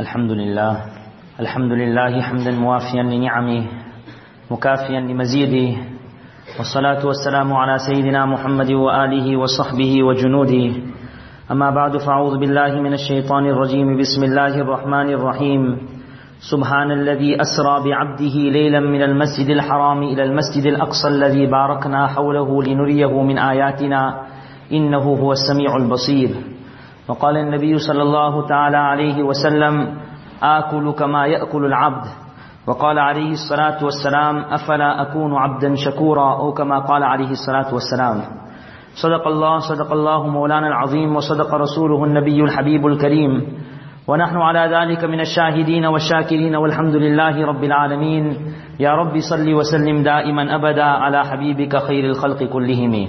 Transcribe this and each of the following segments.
الحمد لله الحمد لله حمدا موافيا لنعمه مكافيا لمزيده والصلاة والسلام على سيدنا محمد وآله وصحبه وجنوده أما بعد فأعوذ بالله من الشيطان الرجيم بسم الله الرحمن الرحيم سبحان الذي أسرى بعبده ليلا من المسجد الحرام إلى المسجد الأقصى الذي باركنا حوله لنريه من آياتنا إنه هو السميع البصير وقال النبي صلى الله تعالى عليه وسلم، آكل كما يأكل العبد. وقال عليه الصلاة والسلام، أفلا أكون عبدا شكورا؟ أو كما قال عليه الصلاة والسلام. صدق الله صدق الله مولانا العظيم، وصدق رسوله النبي الحبيب الكريم. ونحن على ذلك من الشاهدين والشاكرين، والحمد لله رب العالمين. يا رب صل وسلم دائما أبدا على حبيبك خير الخلق كلهم.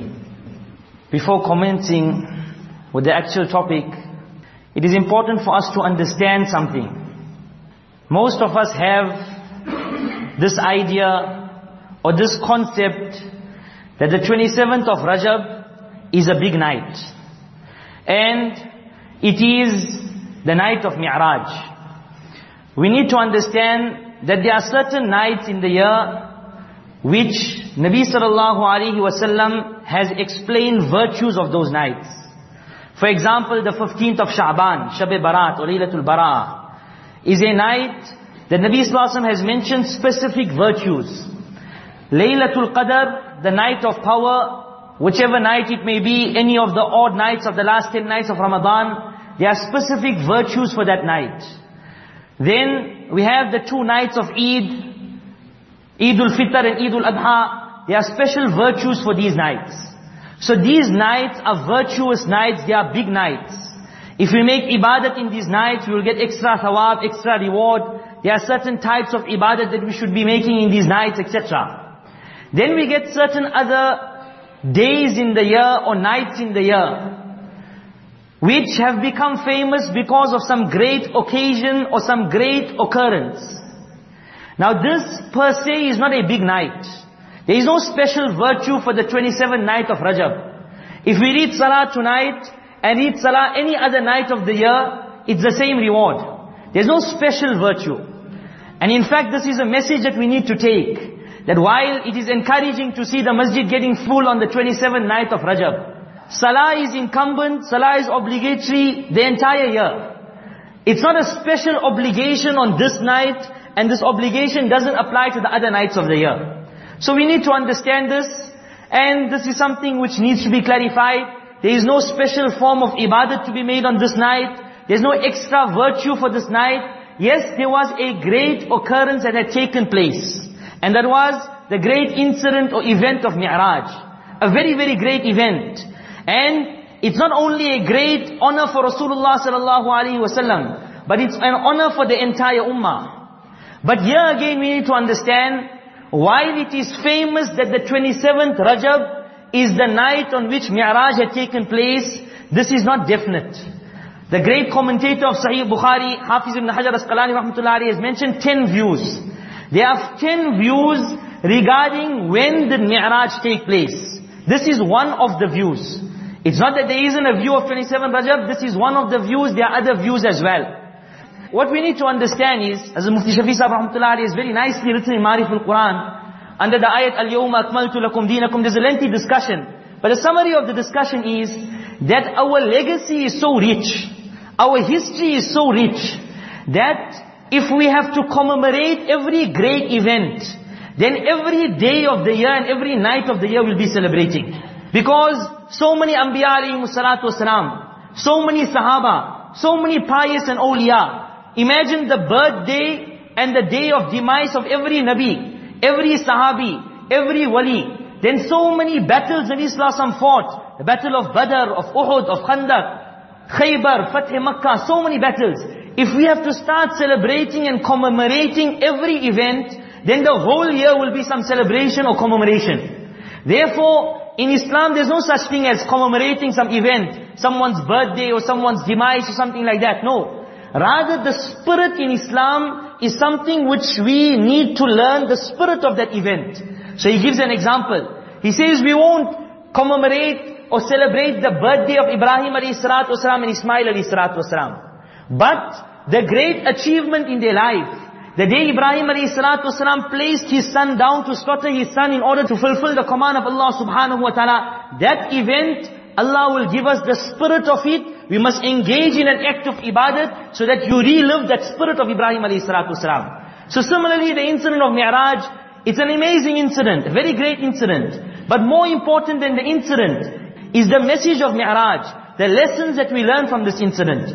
Before commencing with the actual topic, it is important for us to understand something. Most of us have this idea or this concept that the 27th of Rajab is a big night. And it is the night of Mi'raj. We need to understand that there are certain nights in the year which Nabi sallallahu alaihi wasallam has explained virtues of those nights. For example, the 15th of Sha'ban, Shab Barat or Laylatul Bara'ah, is a night that Nabi Sallallahu has mentioned specific virtues. Laylatul Qadr, the night of power, whichever night it may be, any of the odd nights of the last 10 nights of Ramadan, there are specific virtues for that night. Then we have the two nights of Eid, Eidul Fitr and Eidul Adha. There are special virtues for these nights. So these nights are virtuous nights, they are big nights. If we make ibadat in these nights, we will get extra thawab, extra reward. There are certain types of ibadat that we should be making in these nights, etc. Then we get certain other days in the year or nights in the year, which have become famous because of some great occasion or some great occurrence. Now this per se is not a big night. There is no special virtue for the 27th night of Rajab. If we read Salah tonight and read Salah any other night of the year, it's the same reward. There's no special virtue. And in fact, this is a message that we need to take. That while it is encouraging to see the masjid getting full on the 27th night of Rajab, Salah is incumbent, Salah is obligatory the entire year. It's not a special obligation on this night, and this obligation doesn't apply to the other nights of the year. So we need to understand this, and this is something which needs to be clarified. There is no special form of ibadat to be made on this night. There's no extra virtue for this night. Yes, there was a great occurrence that had taken place. And that was the great incident or event of Mi'raj. A very, very great event. And it's not only a great honor for Rasulullah sallallahu alaihi wasallam, but it's an honor for the entire ummah. But here again we need to understand, while it is famous that the 27th Rajab is the night on which Mi'raj had taken place, this is not definite. The great commentator of Sahih Bukhari, Hafiz ibn Hajar Asqalani rahmatullahi has mentioned 10 views. There are 10 views regarding when did Mi'raj take place. This is one of the views. It's not that there isn't a view of 27 Rajab, this is one of the views, there are other views as well. What we need to understand is, as the Mufti Shafi Sahib rahmatullahi is very nicely written in Marif al-Quran, under the ayat al-yawma akmaltu lakum dinakum, there's a lengthy discussion. But the summary of the discussion is, that our legacy is so rich, our history is so rich, that if we have to commemorate every great event, then every day of the year and every night of the year will be celebrating. Because so many Anbiya alayhi salatu wasalam, so many Sahaba, so many pious and awliya. Imagine the birthday and the day of demise of every Nabi, every Sahabi, every Wali. Then so many battles Nabi Sallallahu fought. The battle of Badr, of Uhud, of Khandaq, Khaybar, Fath Makkah, so many battles. If we have to start celebrating and commemorating every event, then the whole year will be some celebration or commemoration. Therefore, in Islam there's no such thing as commemorating some event, someone's birthday or someone's demise or something like that. No. Rather the spirit in Islam is something which we need to learn the spirit of that event. So he gives an example. He says we won't commemorate or celebrate the birthday of Ibrahim alayhi salatu wasalam and Ismail alayhi salatu wasalam. But the great achievement in their life, the day Ibrahim a.s. placed his son down to slaughter his son in order to fulfill the command of Allah subhanahu wa ta'ala, that event, Allah will give us the spirit of it, we must engage in an act of ibadat so that you relive that spirit of Ibrahim alayhi salatu salam. So similarly, the incident of Mi'raj, it's an amazing incident, a very great incident. But more important than the incident is the message of Mi'raj, the lessons that we learn from this incident.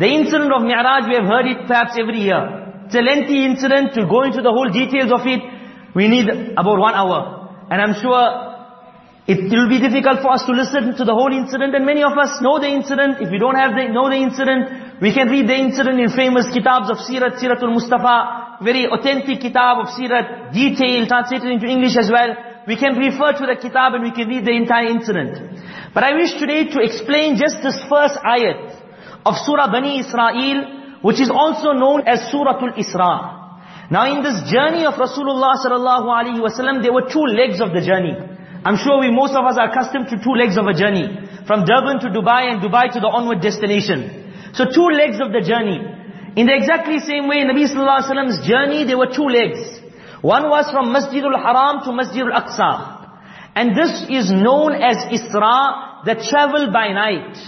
The incident of Mi'raj, we have heard it perhaps every year. It's a lengthy incident to go into the whole details of it. We need about one hour. And I'm sure it will be difficult for us to listen to the whole incident, and many of us know the incident. If we don't have the, know the incident, we can read the incident in famous kitabs of Sirat, Siratul Mustafa, very authentic kitab of Sirat, detailed, translated into English as well. We can refer to the kitab and we can read the entire incident. But I wish today to explain just this first ayat of Surah Bani Israel, which is also known as Suratul Isra. Now in this journey of Rasulullah sallallahu alaihi wasallam, there were two legs of the journey. I'm sure we, most of us are accustomed to two legs of a journey. From Durban to Dubai and Dubai to the onward destination. So two legs of the journey. In the exactly same way, Nabi sallallahu alaihi wasallam's journey, there were two legs. One was from Masjidul Haram to Masjidul Aqsa. And this is known as Isra, the travel by night.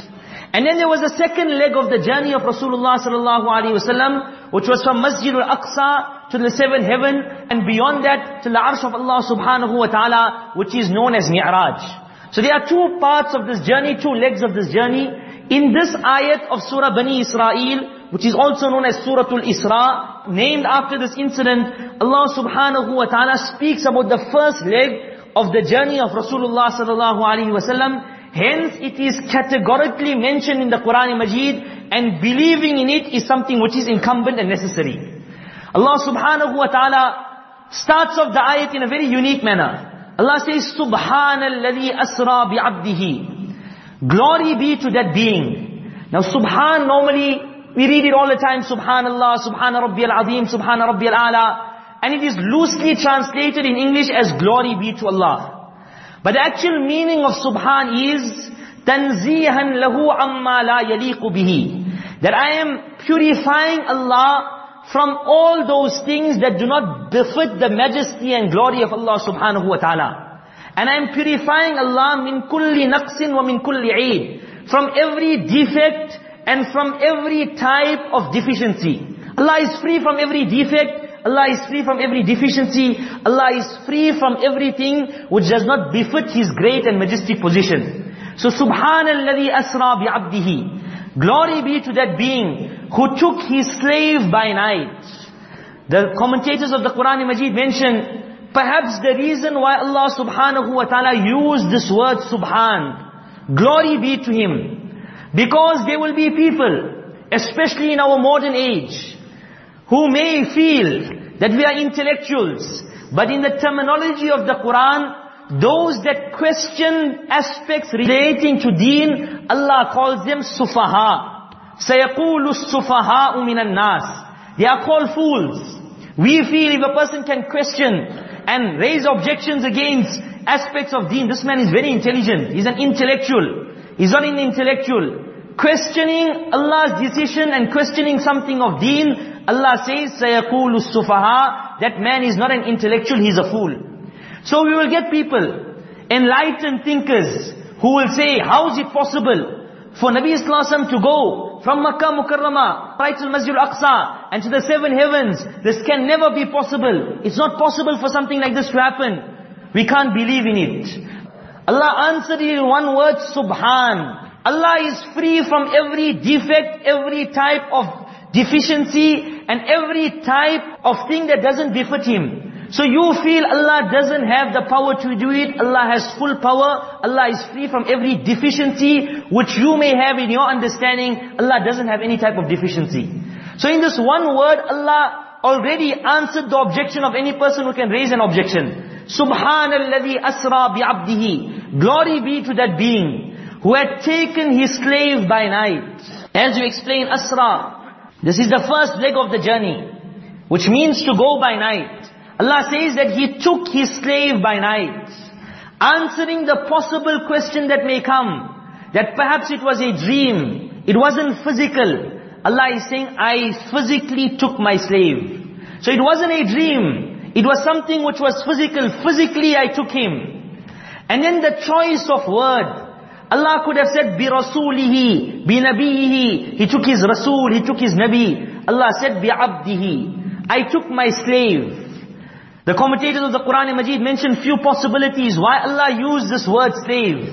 And then there was a second leg of the journey of Rasulullah sallallahu alaihi wasallam, which was from Masjid al-Aqsa to the seventh heaven, and beyond that to the arsh of Allah subhanahu wa ta'ala, which is known as Mi'raj. So there are two parts of this journey, two legs of this journey. In this ayat of Surah Bani Israel, which is also known as Suratul Isra, named after this incident, Allah subhanahu wa ta'ala speaks about the first leg of the journey of Rasulullah sallallahu alaihi wasallam, Hence it is categorically mentioned in the Quran Majid and believing in it is something which is incumbent and necessary. Allah subhanahu wa ta'ala starts off the ayat in a very unique manner. Allah says, Subhanalladhi asra bi'abdihi. Glory be to that being. Now Subhan normally, we read it all the time, Subhanallah, Subhana Rabbi al-Azim, Subhana Rabbi al-Ala. And it is loosely translated in English as glory be to Allah. But the actual meaning of subhan is tanzihan lahu amma la yaliqu bihi. That I am purifying Allah from all those things that do not befit the majesty and glory of Allah subhanahu wa ta'ala. And I am purifying Allah min kulli naqsin wa min kulli eid. From every defect and from every type of deficiency. Allah is free from every defect Allah is free from every deficiency. Allah is free from everything which does not befit His great and majestic position. So Subhanalladhi asra bi'abdihi. Glory be to that being who took his slave by night. The commentators of the Quran Majid mention, perhaps the reason why Allah subhanahu wa ta'ala used this word Subhan, glory be to Him. Because there will be people, especially in our modern age, who may feel that we are intellectuals, but in the terminology of the Quran, those that question aspects relating to deen, Allah calls them sufaha. سَيَقُولُ السُّفَهَاءُ مِنَ النَّاسِ They are called fools. We feel if a person can question and raise objections against aspects of deen, this man is very intelligent. He's an intellectual. He's not an intellectual. Questioning Allah's decision and questioning something of deen, Allah says, سَيَقُولُ السُّفَهَا That man is not an intellectual, he's a fool. So we will get people, enlightened thinkers, who will say, how is it possible for Nabi Wasallam to go from Makkah Mukarramah, right to Masjid al-Aqsa, and to the seven heavens? This can never be possible. It's not possible for something like this to happen. We can't believe in it. Allah answered in one word, Subhan. Allah is free from every defect, every type of deficiency and every type of thing that doesn't befit Him. So you feel Allah doesn't have the power to do it, Allah has full power, Allah is free from every deficiency which you may have in your understanding, Allah doesn't have any type of deficiency. So in this one word, Allah already answered the objection of any person who can raise an objection. Subhanalladhi asra bi'abdihi. Glory be to that being who had taken his slave by night. As you explain, asra, this is the first leg of the journey, which means to go by night. Allah says that He took His slave by night, answering the possible question that may come, that perhaps it was a dream, it wasn't physical. Allah is saying, I physically took my slave. So it wasn't a dream. It was something which was physical. Physically I took him. And then the choice of word. Allah could have said, bi-rasulihi, bi-nabihi. He took his rasul, he took his nabi. Allah said, bi-abdihi. I took my slave. The commentators of the Quran and Majid mention few possibilities why Allah used this word slave.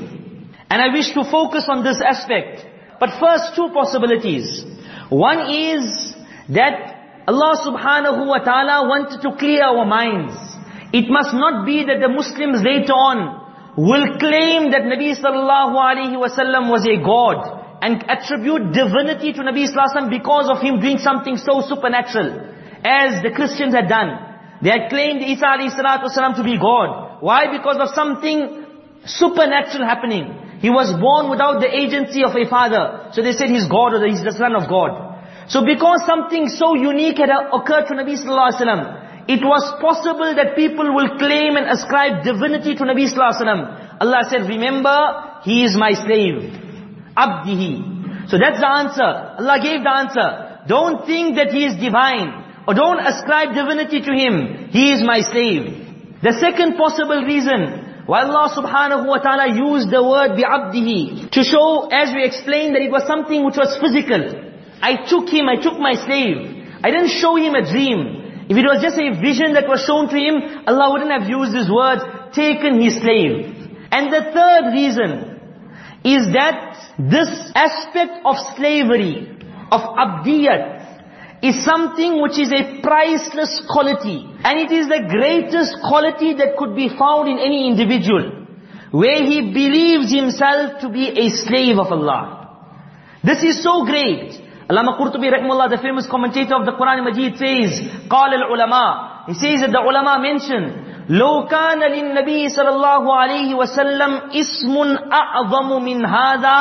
And I wish to focus on this aspect. But first two possibilities. One is that Allah subhanahu wa ta'ala wanted to clear our minds. It must not be that the Muslims later on will claim that Nabi sallallahu alaihi wasallam was a god and attribute divinity to Nabi sallallahu because of him doing something so supernatural as the Christians had done. They had claimed Isa salatu to be God. Why? Because of something supernatural happening. He was born without the agency of a father. So they said he's God or he's the son of God. So because something so unique had occurred to Nabi sallallahu it was possible that people will claim and ascribe divinity to Nabi Sallallahu. Allah said, remember, he is my slave. Abdihi. So that's the answer. Allah gave the answer. Don't think that he is divine. Or don't ascribe divinity to him. He is my slave. The second possible reason why Allah subhanahu wa ta'ala used the word bi'abdihi to show, as we explained, that it was something which was physical. I took him, I took my slave. I didn't show him a dream. If it was just a vision that was shown to him, Allah wouldn't have used his words, taken his slave. And the third reason is that this aspect of slavery, of abdiyat, is something which is a priceless quality. And it is the greatest quality that could be found in any individual. Where he believes himself to be a slave of Allah. This is so great. Allama Qurtubi rahimahullah, the famous commentator of the Quran Majid says, قال العلماء, he says that the ulama mentioned, لو كان للنبي صلى الله عليه وسلم اسم أعظم من هذا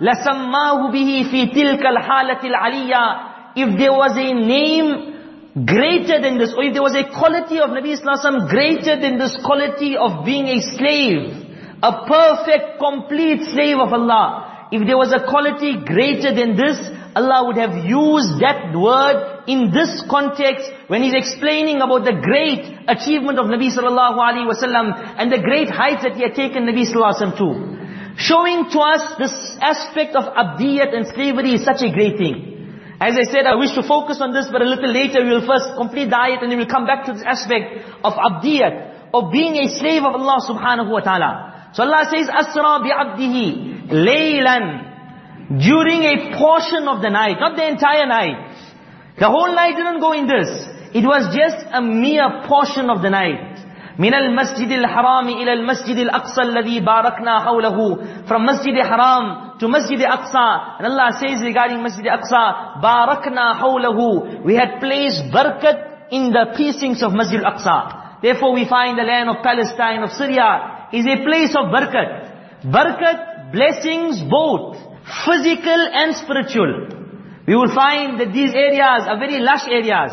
لسماه به في تلك الحالة العلية if there was a name greater than this or if there was a quality of Nabi Sallallahu greater than this quality of being a slave a perfect complete slave of Allah if there was a quality greater than this Allah would have used that word in this context when He's explaining about the great achievement of Nabi sallallahu alaihi wasallam and the great heights that He had taken Nabi sallallahu alaihi wasallam to. Showing to us this aspect of abdiyat and slavery is such a great thing. As I said, I wish to focus on this, but a little later we will first complete the and then we'll come back to this aspect of abdiyat, of being a slave of Allah subhanahu wa ta'ala. So Allah says, Asra bi'abdihi, laylan, during a portion of the night, not the entire night. The whole night didn't go in this. It was just a mere portion of the night. من المسجد الحرام إلى المسجد الأقصى الذي باركنا حوله from Masjid Haram to Masjid Aqsa and Allah says regarding Masjid Aqsa باركنا حوله we had placed barakat in the precincts of Masjid Aqsa therefore we find the land of Palestine of Syria is a place of barakat barakat blessings both physical and spiritual. We will find that these areas are very lush areas.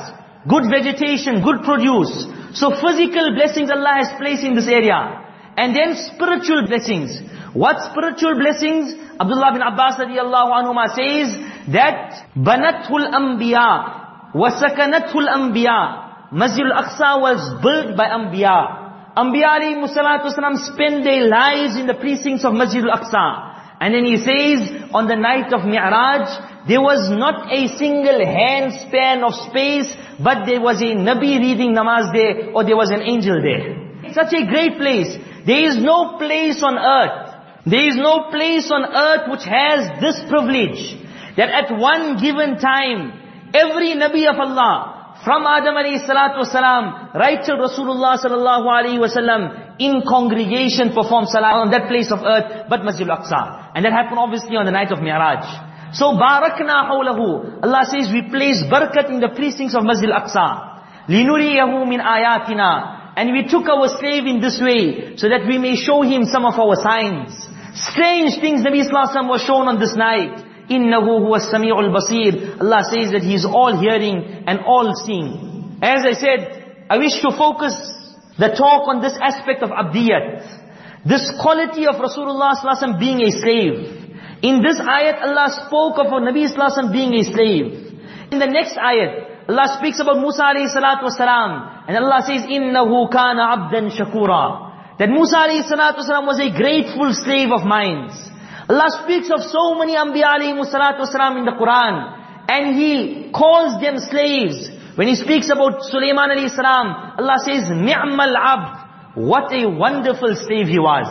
Good vegetation, good produce. So physical blessings Allah has placed in this area. And then spiritual blessings. What spiritual blessings? Abdullah bin Abbas radiallahu anhuma says that Banatul Anbiya Wasakanathul Anbiya Masjid al-Aqsa was built by Anbiya. Anbiya alayhi salatu spend their lives in the precincts of Masjid al-Aqsa. And then he says, on the night of Mi'raj, there was not a single handspan of space, but there was a Nabi reading namaz there, or there was an angel there. Such a great place. There is no place on earth, there is no place on earth which has this privilege, that at one given time, every Nabi of Allah, from Adam alayhi salatu wasalam, right till Rasulullah sallallahu alayhi wasallam, in congregation perform salah on that place of earth, but Masjid al-Aqsa. And that happened obviously on the night of Mi'raj. So barakna hawlahu. Allah says we place barakat in the precincts of Masjid al-Aqsa. Linuriyahu min ayatina. And we took our slave in this way, so that we may show him some of our signs. Strange things Nabi Sallallahu was shown on this night. Innahu huwa sami'ul basir. Allah says that He is all hearing and all seeing. As I said, I wish to focus the talk on this aspect of abdiyat. This quality of Rasulullah being a slave. In this ayat, Allah spoke of Nabi Islam being a slave. In the next ayat, Allah speaks about Musa alayhi salatu wasalam. And Allah says, إِنَّهُ كَانَ عَبْدًا شَكُورًا That Musa alayhi salatu wasalam was a grateful slave of mine. Allah speaks of so many Anbiya alayhi salatu wasalam in the Quran. And He calls them slaves. When He speaks about Sulaiman alayhi salam, Allah says, نِعْمَ الْعَبْدِ What a wonderful slave he was.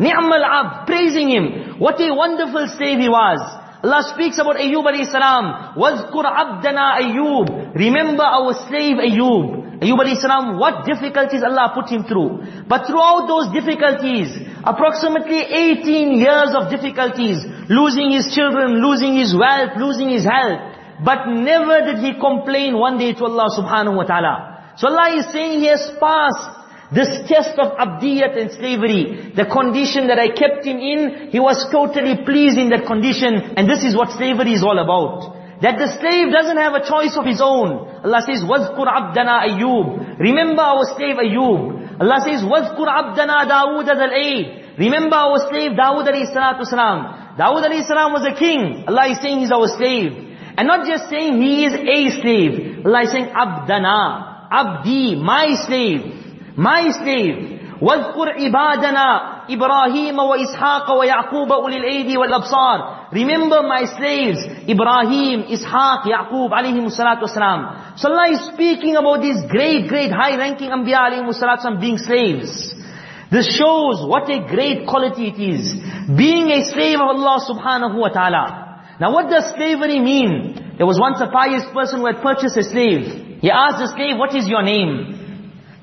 Ni'mal ab, praising him. What a wonderful slave he was. Allah speaks about Ayyub alayhi salam. Wazkur abdana Ayyub. Remember our slave Ayyub. Ayyub alayhi salam, what difficulties Allah put him through. But throughout those difficulties, approximately 18 years of difficulties, losing his children, losing his wealth, losing his health. But never did he complain one day to Allah subhanahu wa ta'ala. So Allah is saying he has passed this test of abdiyat and slavery, the condition that I kept him in, he was totally pleased in that condition. And this is what slavery is all about. That the slave doesn't have a choice of his own. Allah says, وَذْكُرْ عَبْدَنَا أَيُّوب Remember our slave Ayyub. Allah says, وَذْكُرْ عَبْدَنَا دَاوُودَ ذَا Remember our slave Dawood alayhi salatu salam. Dawood alayhi salam was a king. Allah is saying he's our slave. And not just saying he is a slave. Allah is saying, Abdana, Abdi, my slave. My slave. واذكر عبادنا إبراهيم وإسحاق ويعقوب أولي الأيدي والأبصار Remember my slaves, Ibrahim, Ishaq, Yaqub, alayhi salatu wasalam. So Allah is speaking about these great, great high-ranking Anbiya alayhi salatu wasalam being slaves. This shows what a great quality it is. Being a slave of Allah subhanahu wa ta'ala. Now what does slavery mean? There was once a pious person who had purchased a slave. He asked the slave, what is your name?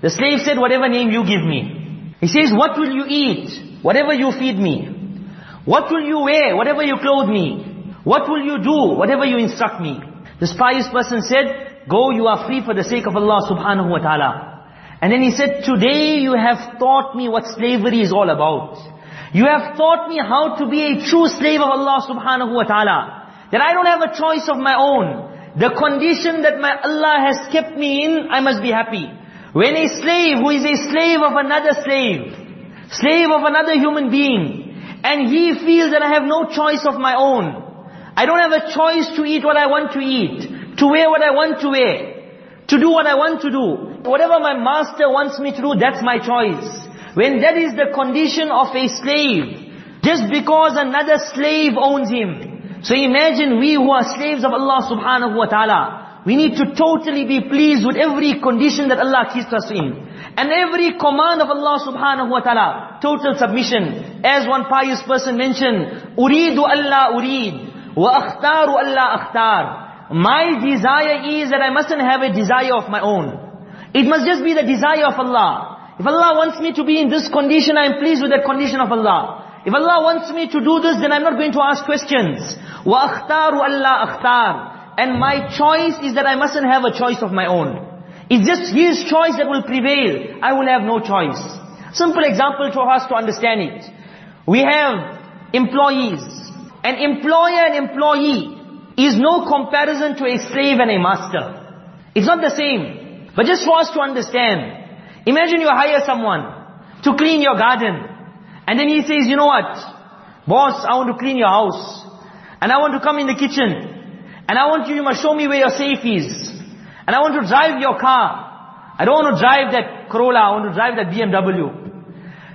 The slave said, whatever name you give me. He says, what will you eat? Whatever you feed me. What will you wear? Whatever you clothe me. What will you do? Whatever you instruct me. This pious person said, go, you are free for the sake of Allah subhanahu wa ta'ala. And then he said, today you have taught me what slavery is all about. You have taught me how to be a true slave of Allah subhanahu wa ta'ala. That I don't have a choice of my own. The condition that my Allah has kept me in, I must be happy. When a slave who is a slave of another slave, slave of another human being, and he feels that I have no choice of my own, I don't have a choice to eat what I want to eat, to wear what I want to wear, to do what I want to do. Whatever my master wants me to do, that's my choice. When that is the condition of a slave, just because another slave owns him. So imagine we who are slaves of Allah subhanahu wa ta'ala, we need to totally be pleased with every condition that Allah keeps us in. And every command of Allah subhanahu wa ta'ala. Total submission. As one pious person mentioned, Allah urid. Wa akhtaru Allah akhtar. My desire is that I mustn't have a desire of my own. It must just be the desire of Allah. If Allah wants me to be in this condition, I am pleased with that condition of Allah. If Allah wants me to do this, then I'm not going to ask questions. Wa akhtaru Allah akhtar and my choice is that I mustn't have a choice of my own. It's just His choice that will prevail. I will have no choice. Simple example for us to understand it. We have employees. An employer and employee is no comparison to a slave and a master. It's not the same. But just for us to understand, imagine you hire someone to clean your garden. And then he says, you know what? Boss, I want to clean your house. And I want to come in the kitchen. And I want you, you must show me where your safe is. And I want to drive your car. I don't want to drive that Corolla, I want to drive that BMW.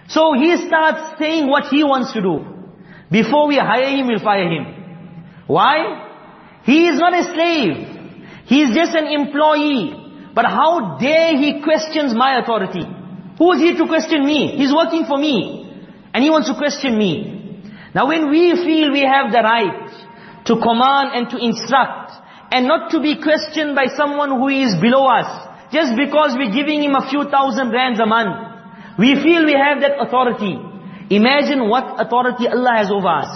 So he starts saying what he wants to do. Before we hire him, we'll fire him. Why? He is not a slave. He is just an employee. But how dare he questions my authority? Who is he to question me? He's working for me. And he wants to question me. Now when we feel we have the right to command and to instruct and not to be questioned by someone who is below us just because we're giving him a few thousand rands a month. We feel we have that authority. Imagine what authority Allah has over us.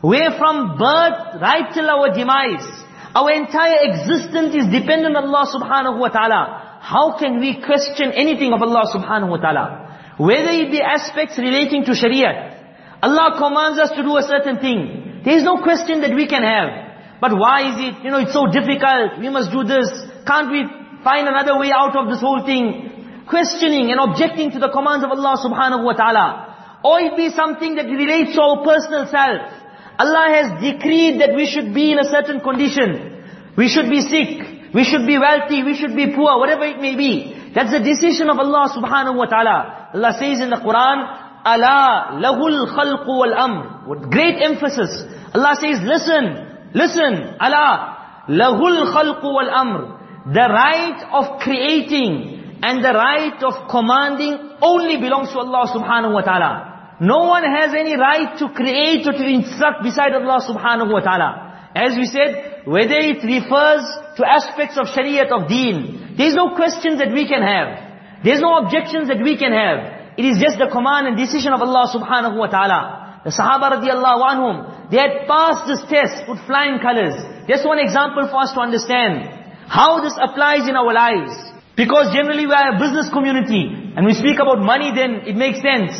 Where from birth right till our demise, our entire existence is dependent on Allah subhanahu wa ta'ala. How can we question anything of Allah subhanahu wa ta'ala? Whether it be aspects relating to Sharia, Allah commands us to do a certain thing. There is no question that we can have. But why is it, you know, it's so difficult, we must do this, can't we find another way out of this whole thing? Questioning and objecting to the commands of Allah subhanahu wa ta'ala. Or it be something that relates to our personal self. Allah has decreed that we should be in a certain condition. We should be sick. We should be wealthy. We should be poor. Whatever it may be. That's the decision of Allah subhanahu wa ta'ala. Allah says in the Quran, Allah lahul khalqu wal amr. With great emphasis. Allah says, listen, listen, Allah, lahul khalqu wal amr. The right of creating and the right of commanding only belongs to Allah subhanahu wa ta'ala. No one has any right to create or to instruct beside Allah subhanahu wa ta'ala. As we said, whether it refers to aspects of shariat of deen, there's no questions that we can have. There's no objections that we can have. It is just the command and decision of Allah subhanahu wa ta'ala. The Sahaba radiallahu anhum, they had passed this test with flying colors. Just one example for us to understand. How this applies in our lives. Because generally we are a business community. And we speak about money then it makes sense.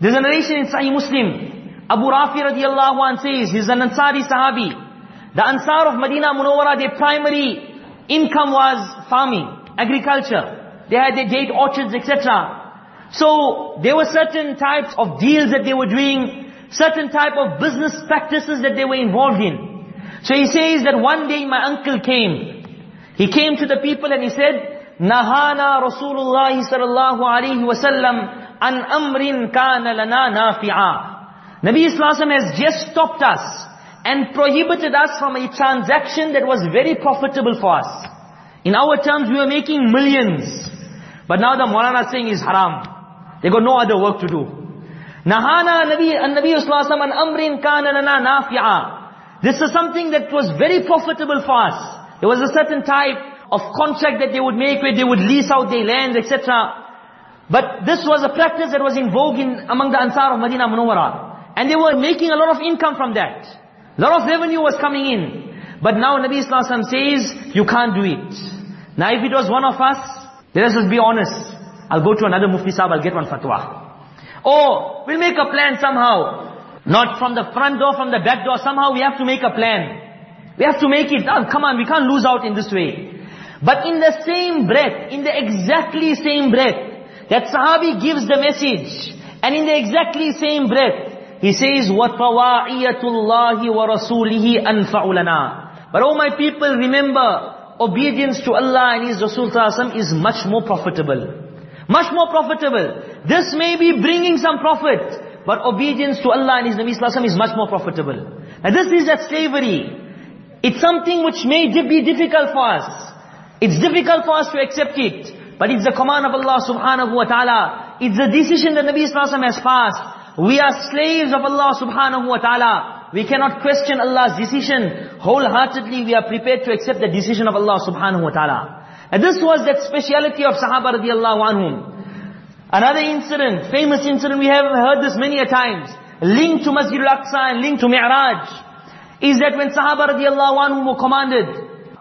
There's a narration in Sahih Muslim. Abu Rafi radiallahu anh says, he's an Ansari Sahabi. The Ansar of Medina Munawwara, their primary income was farming, agriculture. They had their date orchards, etc. So there were certain types of deals that they were doing, certain type of business practices that they were involved in. So he says that one day my uncle came he came to the people and he said, Nahana Rasulullah sallallahu alayhi wasallam an amrin kana lana nafi'a. Nabi Islam has just stopped us and prohibited us from a transaction that was very profitable for us. In our terms, we were making millions. But now the Maulana saying is haram. They got no other work to do. Nahana Nabi, Nabi an amrin kana lana nafi'a. This is something that was very profitable for us. There was a certain type of contract that they would make where they would lease out their lands, etc. But this was a practice that was in vogue in, among the Ansar of Medina Munawwara. And they were making a lot of income from that. A lot of revenue was coming in. But now Nabi Islam says, you can't do it. Now if it was one of us, let us just be honest. I'll go to another Mufti Sahib, I'll get one fatwa. Or, we'll make a plan somehow. Not from the front door, from the back door. Somehow we have to make a plan. We have to make it, oh, come on, we can't lose out in this way. But in the same breath, in the exactly same breath, that Sahabi gives the message, and in the exactly same breath, he says, وَطَوَاعِيَةُ اللَّهِ وَرَسُولِهِ أَنْفَعُ لَنَا But oh my people, remember, obedience to Allah and His Rasul is much more profitable. Much more profitable. This may be bringing some profit, but obedience to Allah and His Nabi Sallallahu is much more profitable. And this is that slavery. It's something which may be difficult for us. It's difficult for us to accept it. But it's the command of Allah subhanahu wa ta'ala. It's the decision that Nabi Sallallahu has passed. We are slaves of Allah subhanahu wa ta'ala. We cannot question Allah's decision. Wholeheartedly we are prepared to accept the decision of Allah subhanahu wa ta'ala. And this was that speciality of Sahaba radiallahu anhum. Another incident, famous incident, we have heard this many a times, linked to Masjid al-Aqsa and linked to Mi'raj, is that when Sahaba radiallahu anhu were commanded,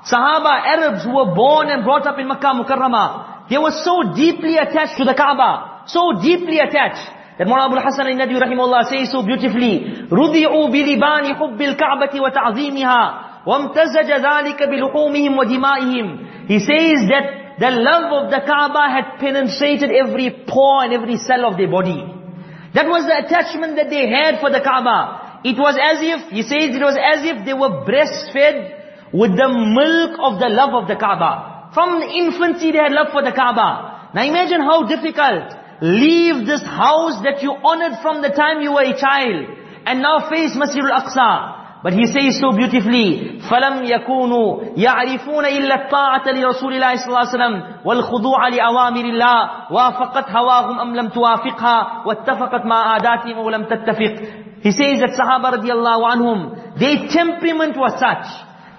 Sahaba, Arabs who were born and brought up in Makkah Mukarramah, they were so deeply attached to the Kaaba, so deeply attached, that Mullah Abu Hassan al-Nadwi rahimahullah says so beautifully, رُضِعُوا بِلِبَانِ حُبِّ الْكَعْبَةِ وَتَعْظِيمِهَا وَامْتَزَجَ ذَلِكَ بِلُحُومِهِمْ وَدِمَائِهِمْ He says that the love of the Kaaba had penetrated every pore and every cell of their body. That was the attachment that they had for the Kaaba. It was as if, he says it was as if they were breastfed with the milk of the love of the Kaaba. From infancy they had love for the Kaaba. Now imagine how difficult. Leave this house that you honored from the time you were a child. And now face Masjid al-Aqsa. But he says so beautifully, فَلَمْ يَكُونُوا يَعْرِفُونَ إِلَّا الطَّاعَةَ لِرَسُولِ اللَّهِ صلى الله عليه وسلم وَالْخُضُوعَ لِأَوَامِرِ اللَّهِ وَافَقَتْ هَوَاهُمْ أَمْ لَمْ تُوَافِقْهَا وَاتَّفَقَتْ مَا آدَاتِهِمْ وَلَمْ تَتَّفِقْ he says that Sahaba radiallahu anhum, their temperament was such,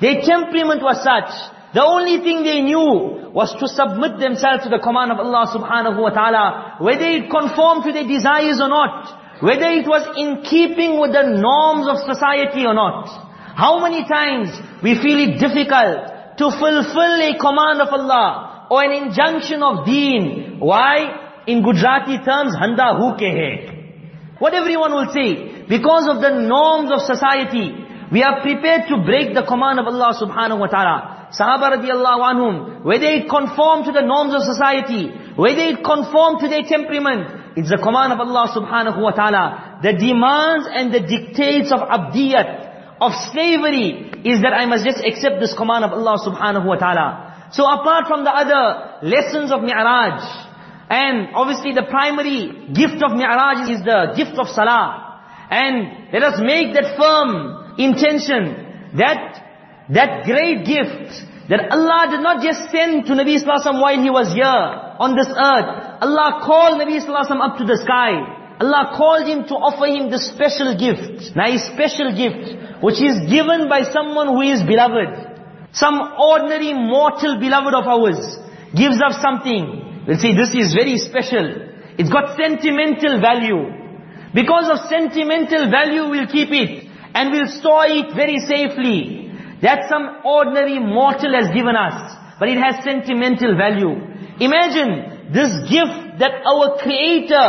their temperament was such, the only thing they knew was to submit themselves to the command of Allah subhanahu wa ta'ala, whether it conformed to their desires or not, whether it was in keeping with the norms of society or not. How many times we feel it difficult to fulfill a command of Allah or an injunction of deen. Why? In Gujarati terms, handa hu ke hai. What everyone will say. Because of the norms of society, we are prepared to break the command of Allah subhanahu wa ta'ala. Sahaba radiallahu anhum, whether it conform to the norms of society, whether it conform to their temperament, it's the command of Allah subhanahu wa ta'ala. the demands and the dictates of abdiyat, of slavery, is that I must just accept this command of Allah subhanahu wa ta'ala. So apart from the other lessons of Mi'raj, and obviously the primary gift of Mi'raj is the gift of Salah. And let us make that firm intention, that, that great gift, that Allah did not just send to Nabi Sallallahu while he was here on this earth. Allah called Nabi Sallallahu up to the sky. Allah called him to offer him this special gift. Now his special gift, which is given by someone who is beloved. Some ordinary mortal beloved of ours gives us something. We'll say this is very special. It's got sentimental value. Because of sentimental value, we'll keep it. And we'll store it very safely. That some ordinary mortal has given us. But it has sentimental value. Imagine this gift that our Creator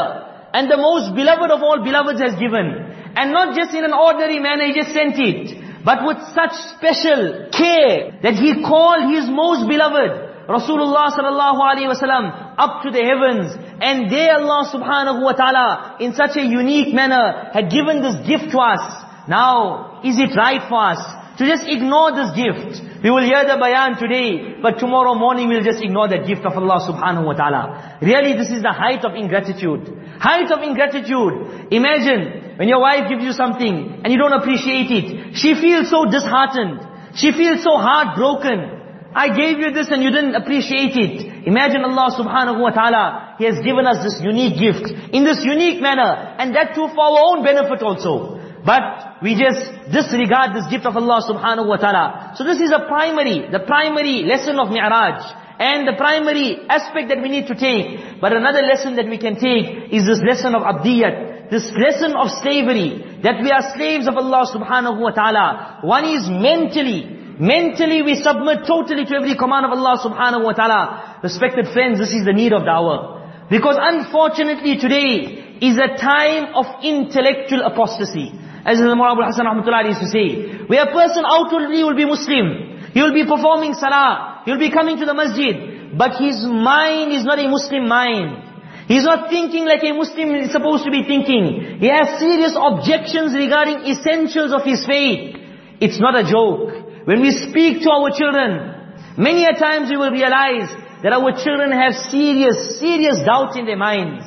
and the most beloved of all beloveds has given. And not just in an ordinary manner, He just sent it. But with such special care that He called His most beloved, Rasulullah sallallahu alaihi wasallam, up to the heavens. And there Allah subhanahu wa ta'ala, in such a unique manner, had given this gift to us. Now, is it right for us to just ignore this gift? We will hear the bayan today, but tomorrow morning we'll just ignore that gift of Allah subhanahu wa ta'ala. Really, this is the height of ingratitude. Height of ingratitude. Imagine, when your wife gives you something, and you don't appreciate it, she feels so disheartened. She feels so heartbroken. I gave you this and you didn't appreciate it. Imagine Allah subhanahu wa ta'ala, He has given us this unique gift, in this unique manner, and that too for our own benefit also. But we just disregard this gift of Allah subhanahu wa ta'ala. So this is a primary, the primary lesson of Mi'raj. And the primary aspect that we need to take. But another lesson that we can take is this lesson of abdiyat. This lesson of slavery. That we are slaves of Allah subhanahu wa ta'ala. One is mentally. Mentally we submit totally to every command of Allah subhanahu wa ta'ala. Respected friends, this is the need of da'wah. Because unfortunately today is a time of intellectual apostasy. As the Imam Abu Hassan Rahmatullah used to say, where a person outwardly will be Muslim, he will be performing salah, he will be coming to the masjid, but his mind is not a Muslim mind. He's not thinking like a Muslim is supposed to be thinking. He has serious objections regarding essentials of his faith. It's not a joke. When we speak to our children, many a times we will realize that our children have serious, serious doubt in their minds.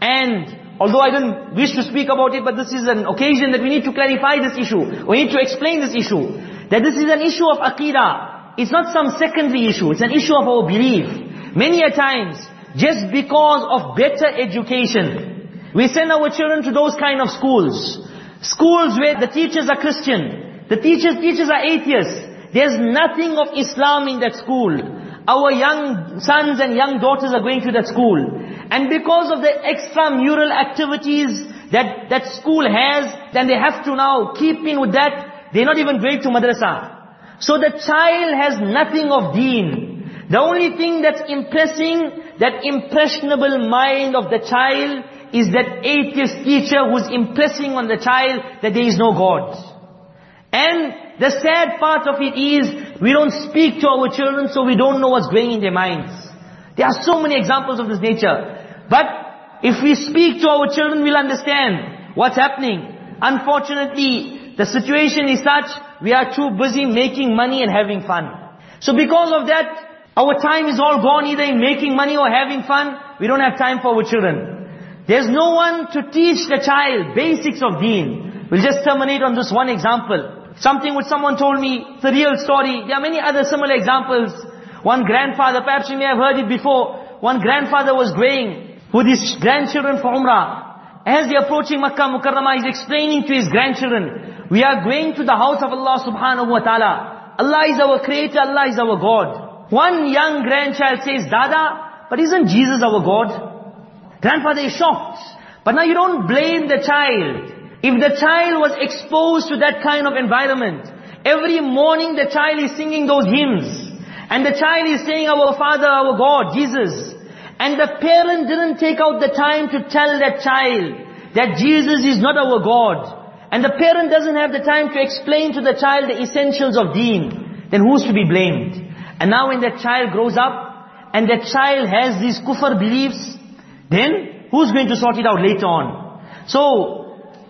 And Although I don't wish to speak about it, but this is an occasion that we need to clarify this issue. We need to explain this issue. That this is an issue of aqidah. It's not some secondary issue. It's an issue of our belief. Many a times, just because of better education, we send our children to those kind of schools. Schools where the teachers are Christian. The teachers, teachers are atheists. There's nothing of Islam in that school. Our young sons and young daughters are going to that school. And because of the extramural activities that that school has, then they have to now keep in with that. They're not even going to madrasa. So the child has nothing of deen. The only thing that's impressing that impressionable mind of the child is that atheist teacher who's impressing on the child that there is no God. And the sad part of it is, we don't speak to our children so we don't know what's going in their minds. There are so many examples of this nature. But if we speak to our children, we'll understand what's happening. Unfortunately, the situation is such, we are too busy making money and having fun. So because of that, our time is all gone either in making money or having fun. We don't have time for our children. There's no one to teach the child basics of deen. We'll just terminate on this one example. Something which someone told me, it's a real story. There are many other similar examples. One grandfather, perhaps you may have heard it before. One grandfather was going with his grandchildren for Umrah. As he approaching Makkah Mukarramah, he's explaining to his grandchildren, we are going to the house of Allah subhanahu wa ta'ala. Allah is our creator, Allah is our God. One young grandchild says, Dada, but isn't Jesus our God? Grandfather is shocked. But now you don't blame the child. If the child was exposed to that kind of environment, every morning the child is singing those hymns, and the child is saying, our Father, our God, Jesus, and the parent didn't take out the time to tell that child that Jesus is not our God. And the parent doesn't have the time to explain to the child the essentials of deen. Then who's to be blamed? And now when that child grows up, and that child has these kufr beliefs, then who's going to sort it out later on? So,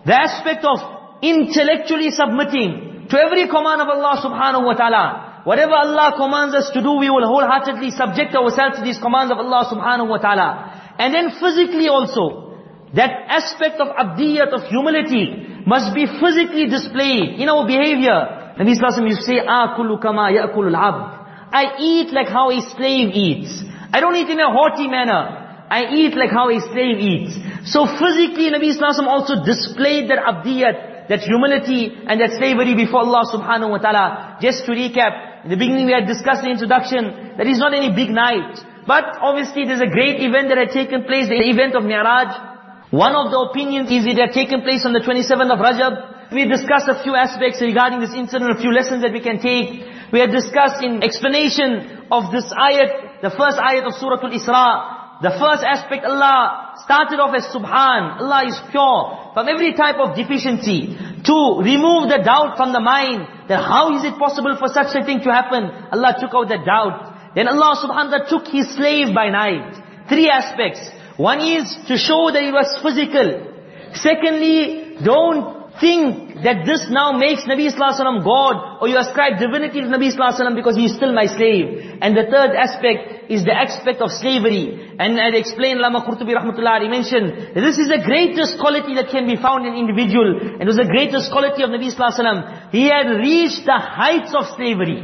the aspect of intellectually submitting to every command of Allah subhanahu wa ta'ala. Whatever Allah commands us to do, we will wholeheartedly subject ourselves to these commands of Allah subhanahu wa ta'ala. And then physically also, that aspect of abdiyat, of humility, must be physically displayed in our behavior. Nabi Sallallahu you say, kama abd. I eat like how a slave eats. I don't eat in a haughty manner. I eat like how a slave eats. So physically Nabi Sallallahu also displayed that abdiyat, that humility and that slavery before Allah subhanahu wa ta'ala. Just to recap, in the beginning we had discussed the introduction, that is not any big night. But obviously there's a great event that had taken place, the event of Mi'raj. One of the opinions is it had taken place on the 27th of Rajab. We discussed a few aspects regarding this incident, a few lessons that we can take. We had discussed in explanation of this ayat, the first ayat of Surah Al-Isra. The first aspect Allah started off as Subhan. Allah is pure from every type of deficiency. To remove the doubt from the mind that how is it possible for such a thing to happen? Allah took out the doubt. Then Allah subhanahu wa ta'ala took His slave by night. Three aspects. One is to show that it was physical. Secondly, don't think that this now makes Nabi Sallallahu Alaihi Wasallam God or you ascribe divinity to Nabi Sallallahu Alaihi Wasallam because he is still my slave. And the third aspect is the aspect of slavery. And I explained, Lama Qurtubi Rahmatullah, he mentioned this is the greatest quality that can be found in an individual. And it was the greatest quality of Nabi Sallallahu Alaihi Wasallam. He had reached the heights of slavery.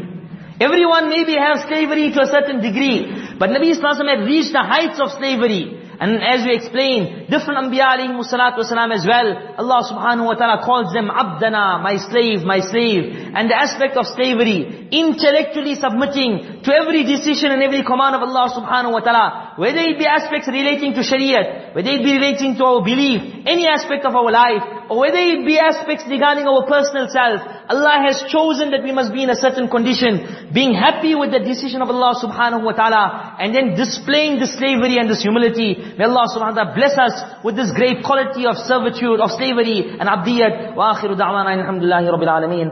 Everyone maybe has slavery to a certain degree. But Nabi Wasallam had reached the heights of slavery. And as we explained, different Anbiya alayhi salatu wasalam as well, Allah subhanahu wa ta'ala calls them abdana, my slave, my slave. And the aspect of slavery, intellectually submitting to every decision and every command of Allah subhanahu wa ta'ala, whether it be aspects relating to Shariah, whether it be relating to our belief, any aspect of our life, or whether it be aspects regarding our personal self, Allah has chosen that we must be in a certain condition, being happy with the decision of Allah subhanahu wa ta'ala, and then displaying this slavery and this humility. May Allah subhanahu wa ta'ala bless us with this great quality of servitude, of slavery and abdiyat. Wa akhiru da'wana alhamdulillahi rabbil alameen.